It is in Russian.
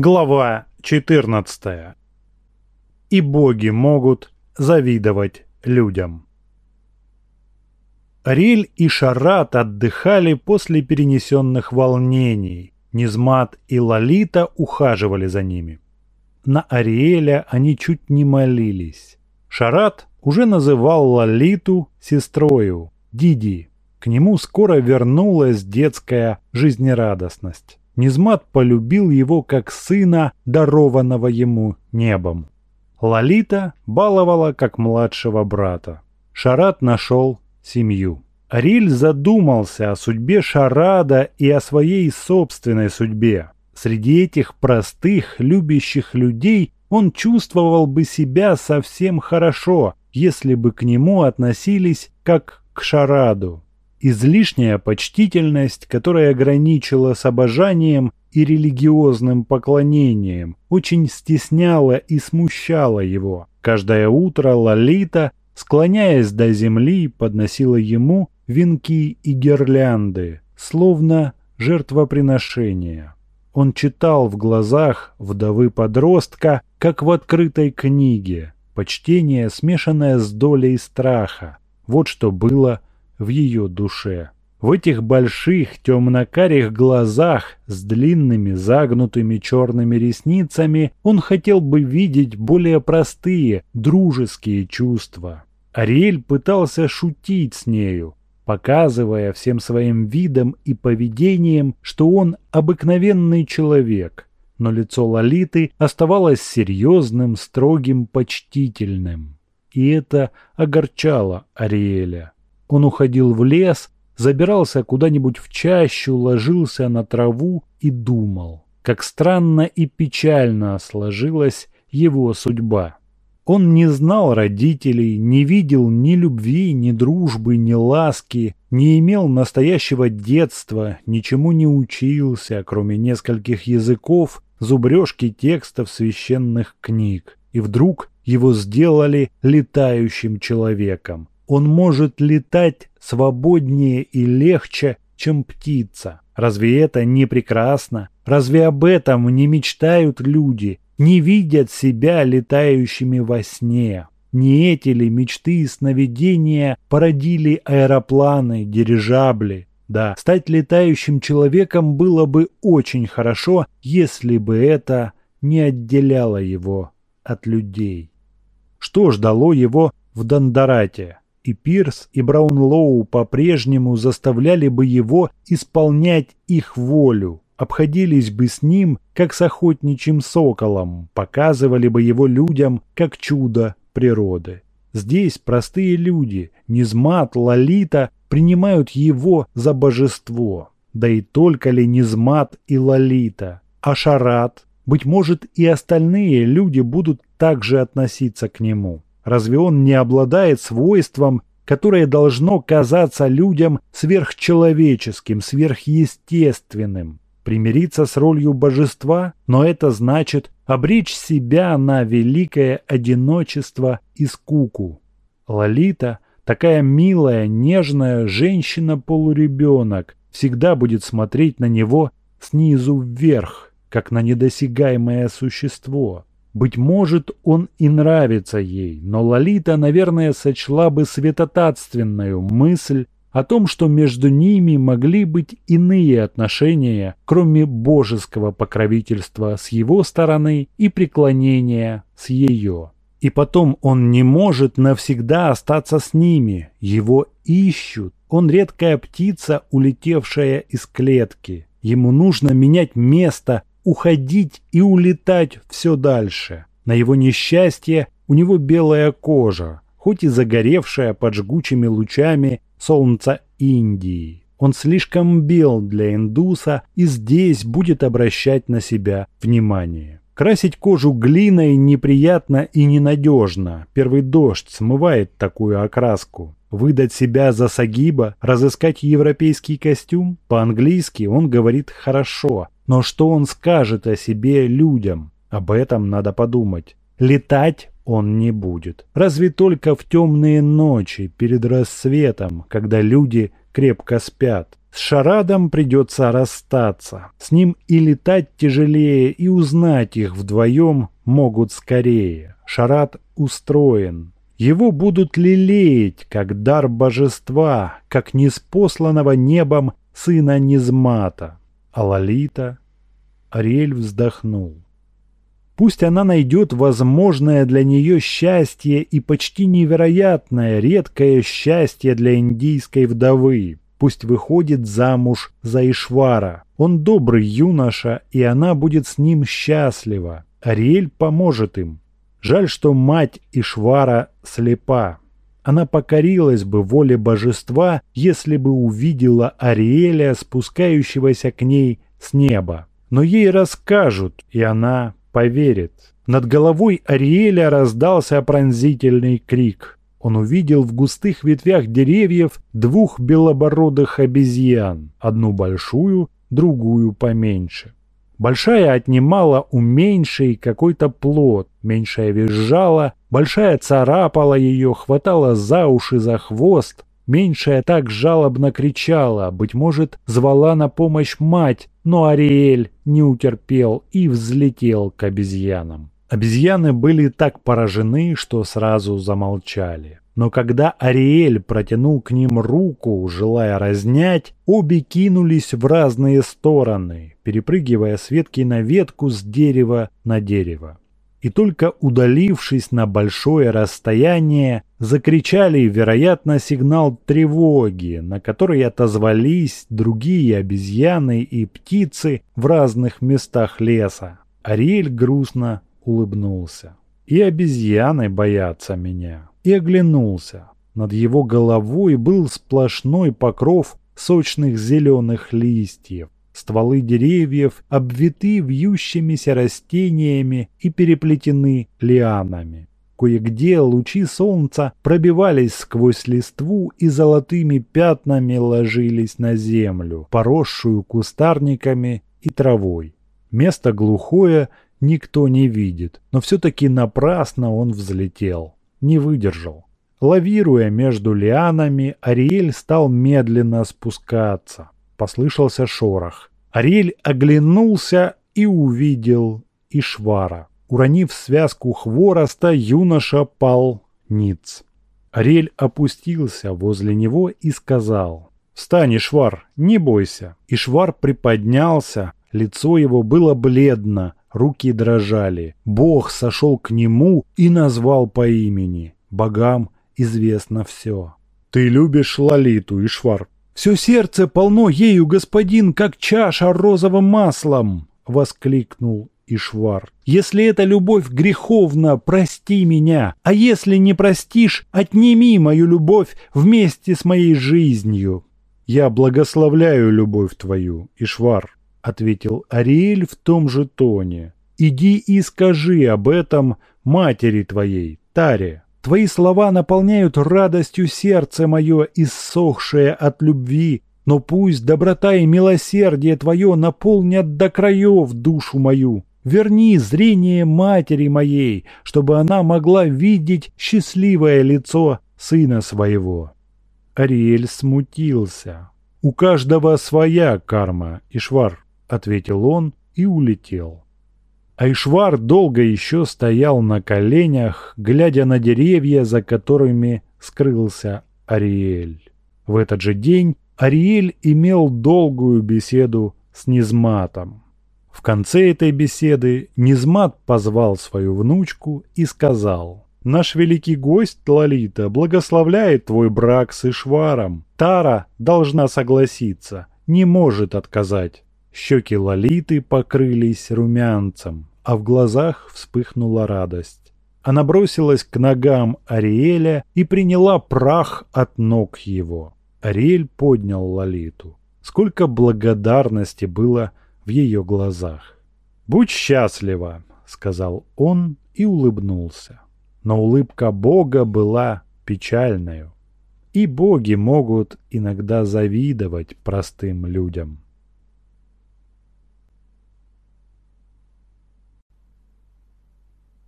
Глава 14. И боги могут завидовать людям. Риль и Шарат отдыхали после перенесенных волнений. Низмат и Лолита ухаживали за ними. На Ариэля они чуть не молились. Шарат уже называл Лолиту сестрою, Диди. К нему скоро вернулась детская жизнерадостность. Низмат полюбил его как сына, дарованного ему небом. Лолита баловала как младшего брата. Шарат нашел семью. Ариль задумался о судьбе Шарада и о своей собственной судьбе. Среди этих простых, любящих людей он чувствовал бы себя совсем хорошо, если бы к нему относились как к Шараду. Излишняя почтительность, которая граничила с обожанием и религиозным поклонением, очень стесняла и смущала его. Каждое утро Лолита, склоняясь до земли, подносила ему венки и гирлянды, словно жертвоприношения. Он читал в глазах вдовы подростка, как в открытой книге, почтение, смешанное с долей страха. Вот что было в ее душе. В этих больших темно-карих глазах с длинными загнутыми черными ресницами он хотел бы видеть более простые, дружеские чувства. Ариэль пытался шутить с нею, показывая всем своим видом и поведением, что он обыкновенный человек, но лицо Лолиты оставалось серьезным, строгим, почтительным. И это огорчало Ариэля. Он уходил в лес, забирался куда-нибудь в чащу, ложился на траву и думал, как странно и печально сложилась его судьба. Он не знал родителей, не видел ни любви, ни дружбы, ни ласки, не имел настоящего детства, ничему не учился, кроме нескольких языков, зубрежки текстов священных книг. И вдруг его сделали летающим человеком, он может летать свободнее и легче, чем птица. Разве это не прекрасно? Разве об этом не мечтают люди, не видят себя летающими во сне? Не эти ли мечты и сновидения породили аэропланы, дирижабли? Да, стать летающим человеком было бы очень хорошо, если бы это не отделяло его от людей. Что ждало его в Дондорате? И Пирс, и Браунлоу по-прежнему заставляли бы его исполнять их волю, обходились бы с ним, как с охотничьим соколом, показывали бы его людям, как чудо природы. Здесь простые люди, Низмат, Лолита, принимают его за божество. Да и только ли Низмат и Лолита, а Шарат, быть может и остальные люди будут также относиться к нему. Разве он не обладает свойством, которое должно казаться людям сверхчеловеческим, сверхъестественным? Примириться с ролью божества, но это значит обречь себя на великое одиночество и скуку. Лолита, такая милая, нежная женщина-полуребенок, всегда будет смотреть на него снизу вверх, как на недосягаемое существо. Быть может, он и нравится ей, но Лолита, наверное, сочла бы светотатственную мысль о том, что между ними могли быть иные отношения, кроме божеского покровительства с его стороны и преклонения с ее. И потом он не может навсегда остаться с ними, его ищут. Он редкая птица, улетевшая из клетки. Ему нужно менять место, уходить и улетать все дальше. На его несчастье у него белая кожа, хоть и загоревшая под жгучими лучами солнца Индии. Он слишком бел для индуса и здесь будет обращать на себя внимание. Красить кожу глиной неприятно и ненадежно. Первый дождь смывает такую окраску. Выдать себя за Сагиба, разыскать европейский костюм? По-английски он говорит «хорошо», но что он скажет о себе людям? Об этом надо подумать. Летать он не будет. Разве только в темные ночи, перед рассветом, когда люди крепко спят. С Шарадом придется расстаться. С ним и летать тяжелее, и узнать их вдвоем могут скорее. Шарад устроен. Его будут лелеять, как дар божества, как неспосланного небом сына Низмата. А Лолита... Ариэль вздохнул. Пусть она найдет возможное для нее счастье и почти невероятное, редкое счастье для индийской вдовы. Пусть выходит замуж за Ишвара. Он добрый юноша, и она будет с ним счастлива. Ариэль поможет им. Жаль, что мать Ишвара слепа. Она покорилась бы воле божества, если бы увидела Ариэля, спускающегося к ней с неба. Но ей расскажут, и она поверит. Над головой Ариэля раздался пронзительный крик. Он увидел в густых ветвях деревьев двух белобородых обезьян, одну большую, другую поменьше. Большая отнимала у меньшей какой-то плод, меньшая визжала, большая царапала ее, хватала за уши, за хвост, меньшая так жалобно кричала, быть может, звала на помощь мать, но Ариэль не утерпел и взлетел к обезьянам. Обезьяны были так поражены, что сразу замолчали. Но когда Ариэль протянул к ним руку, желая разнять, обе кинулись в разные стороны, перепрыгивая с ветки на ветку, с дерева на дерево. И только удалившись на большое расстояние, закричали, вероятно, сигнал тревоги, на который отозвались другие обезьяны и птицы в разных местах леса. Ариэль грустно улыбнулся. И обезьяны боятся меня. И оглянулся. Над его головой был сплошной покров сочных зеленых листьев. Стволы деревьев обвиты вьющимися растениями и переплетены лианами. Кое-где лучи солнца пробивались сквозь листву и золотыми пятнами ложились на землю, поросшую кустарниками и травой. Место глухое никто не видит, но все-таки напрасно он взлетел. Не выдержал. Лавируя между лианами, Ариэль стал медленно спускаться. Послышался шорох. Ариэль оглянулся и увидел Ишвара. Уронив связку хвороста, юноша пал ниц. Ариэль опустился возле него и сказал «Встань, Ишвар, не бойся». Ишвар приподнялся, лицо его было бледно, руки дрожали. Бог сошел к нему и назвал по имени. Богам известно все. «Ты любишь Лолиту, Ишвар?» «Все сердце полно ею, господин, как чаша розовым маслом!» — воскликнул Ишвар. «Если эта любовь греховна, прости меня, а если не простишь, отними мою любовь вместе с моей жизнью». «Я благословляю любовь твою, Ишвар», — ответил Ариэль в том же тоне. «Иди и скажи об этом матери твоей, Таре». Твои слова наполняют радостью сердце мое, иссохшее от любви, но пусть доброта и милосердие Твое наполнят до краев душу мою. Верни зрение матери моей, чтобы она могла видеть счастливое лицо сына своего». Ариэль смутился. «У каждого своя карма, Ишвар», — ответил он и улетел. Айшвар долго еще стоял на коленях, глядя на деревья, за которыми скрылся Ариэль. В этот же день Ариэль имел долгую беседу с Низматом. В конце этой беседы Низмат позвал свою внучку и сказал «Наш великий гость Лолита благословляет твой брак с Ишваром. Тара должна согласиться, не может отказать». Щеки Лолиты покрылись румянцем а в глазах вспыхнула радость. Она бросилась к ногам Ариэля и приняла прах от ног его. Ариэль поднял Лолиту. Сколько благодарности было в ее глазах. «Будь счастлива», — сказал он и улыбнулся. Но улыбка Бога была печальною. И боги могут иногда завидовать простым людям.